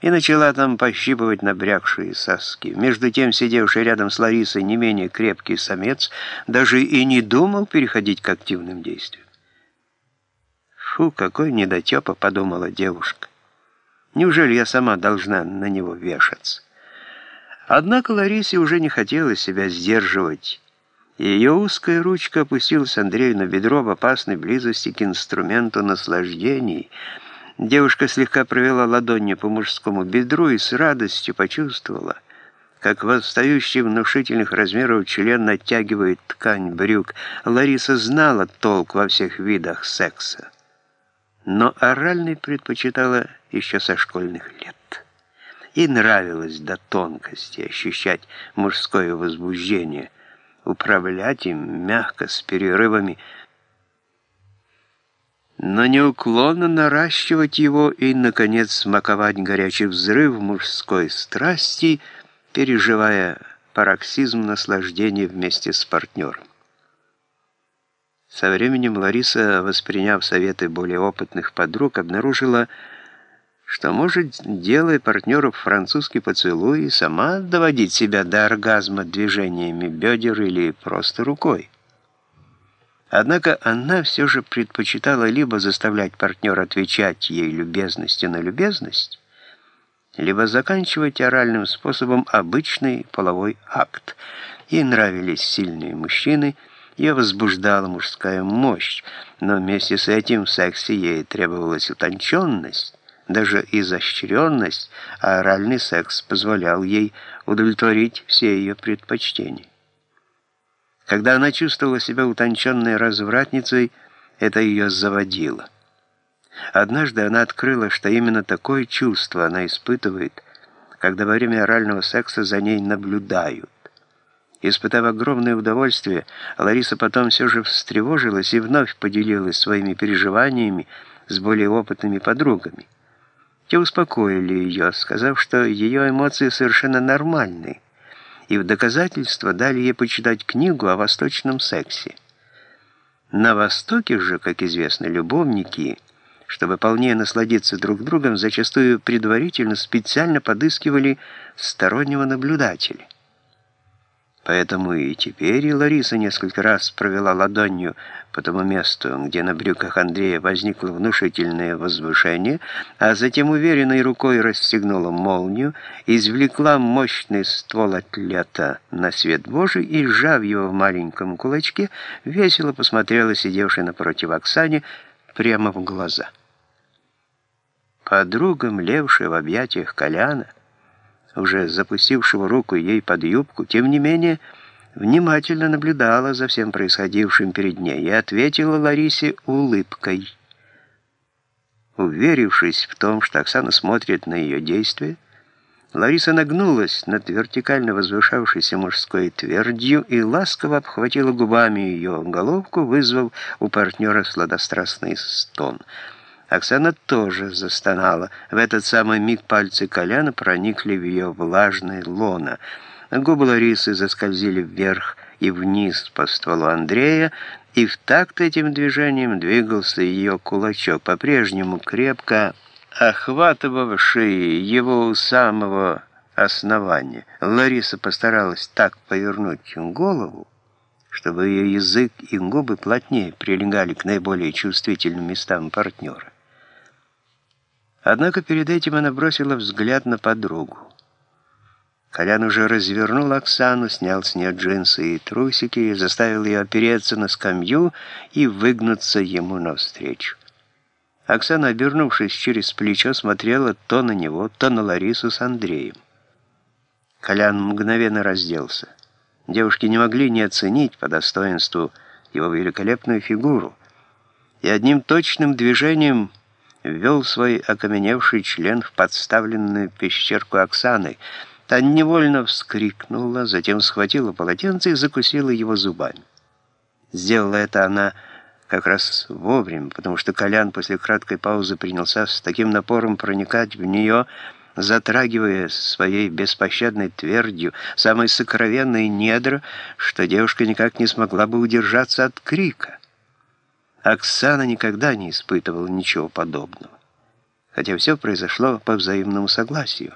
и начала там пощипывать набрякшие соски. Между тем, сидевший рядом с Ларисой не менее крепкий самец даже и не думал переходить к активным действиям. «Фу, какой недотепа!» — подумала девушка. «Неужели я сама должна на него вешаться?» Однако Ларисе уже не хотелось себя сдерживать. Ее узкая ручка опустилась Андрею на бедро в опасной близости к инструменту наслаждений. Девушка слегка провела ладонью по мужскому бедру и с радостью почувствовала, как восстающий внушительных размеров член натягивает ткань брюк. Лариса знала толк во всех видах секса, но оральный предпочитала еще со школьных лет и нравилось до тонкости ощущать мужское возбуждение, управлять им мягко, с перерывами, но неуклонно наращивать его и, наконец, смаковать горячий взрыв мужской страсти, переживая пароксизм наслаждения вместе с партнером. Со временем Лариса, восприняв советы более опытных подруг, обнаружила, что может, делая партнеру французский поцелуй, сама доводить себя до оргазма движениями бедер или просто рукой. Однако она все же предпочитала либо заставлять партнера отвечать ей любезностью на любезность, либо заканчивать оральным способом обычный половой акт. Ей нравились сильные мужчины, ее возбуждала мужская мощь, но вместе с этим в сексе ей требовалась утонченность, даже изощренность, а оральный секс позволял ей удовлетворить все ее предпочтения. Когда она чувствовала себя утонченной развратницей, это ее заводило. Однажды она открыла, что именно такое чувство она испытывает, когда во время орального секса за ней наблюдают. Испытав огромное удовольствие, Лариса потом все же встревожилась и вновь поделилась своими переживаниями с более опытными подругами. Те успокоили ее, сказав, что ее эмоции совершенно нормальны, и в доказательство дали ей почитать книгу о восточном сексе. На Востоке же, как известно, любовники, чтобы полнее насладиться друг другом, зачастую предварительно специально подыскивали стороннего наблюдателя. Поэтому и теперь и Лариса несколько раз провела ладонью по тому месту, где на брюках Андрея возникло внушительное возвышение, а затем уверенной рукой расстегнула молнию, извлекла мощный ствол атлета на свет Божий и, сжав его в маленьком кулачке, весело посмотрела сидевшей напротив Оксане прямо в глаза. Подруга, млевшая в объятиях Коляна, уже запустившего руку ей под юбку, тем не менее, внимательно наблюдала за всем происходившим перед ней и ответила Ларисе улыбкой. Уверившись в том, что Оксана смотрит на ее действия, Лариса нагнулась над вертикально возвышавшейся мужской твердью и ласково обхватила губами ее головку, вызвав у партнера сладострастный стон — Оксана тоже застонала. В этот самый миг пальцы Коляна проникли в ее влажное лоно. Губы Ларисы заскользили вверх и вниз по стволу Андрея, и в такт этим движением двигался ее кулачок, по-прежнему крепко охватывавший его у самого основания. Лариса постаралась так повернуть голову, чтобы ее язык и губы плотнее прилегали к наиболее чувствительным местам партнера. Однако перед этим она бросила взгляд на подругу. Колян уже развернул Оксану, снял с нее джинсы и трусики, заставил ее опереться на скамью и выгнуться ему навстречу. Оксана, обернувшись через плечо, смотрела то на него, то на Ларису с Андреем. Колян мгновенно разделся. Девушки не могли не оценить по достоинству его великолепную фигуру, и одним точным движением ввел свой окаменевший член в подставленную пещерку Оксаны. Та невольно вскрикнула, затем схватила полотенце и закусила его зубами. Сделала это она как раз вовремя, потому что Колян после краткой паузы принялся с таким напором проникать в нее, затрагивая своей беспощадной твердью самые сокровенные недра, что девушка никак не смогла бы удержаться от крика. Оксана никогда не испытывала ничего подобного. хотя все произошло по взаимному согласию.